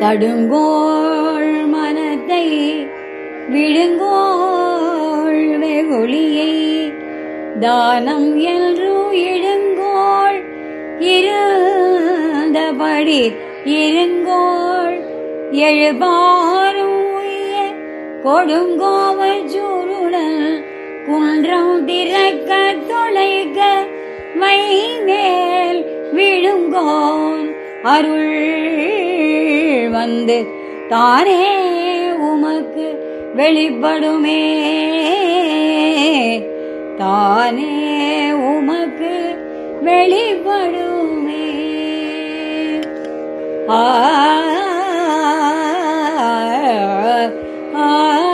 தடுங்கோள் மனத்தை விழுங்கோள் வெகுளியை. தானம் என்று இடுங்கோள் இருந்தபடி இருங்கோள். எழுபாரும் உய்ய கொடுங்கோவல் சூருடன் குன்றம் திறக்க தொலைக்க மை மேல் விழுங்கோன் அருள் வந்து தானே உமக்கு வெளிப்படுமே. தானே உமக்கு வெளிப்படுமே. ஆ ஆ